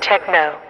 techno.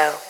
Curry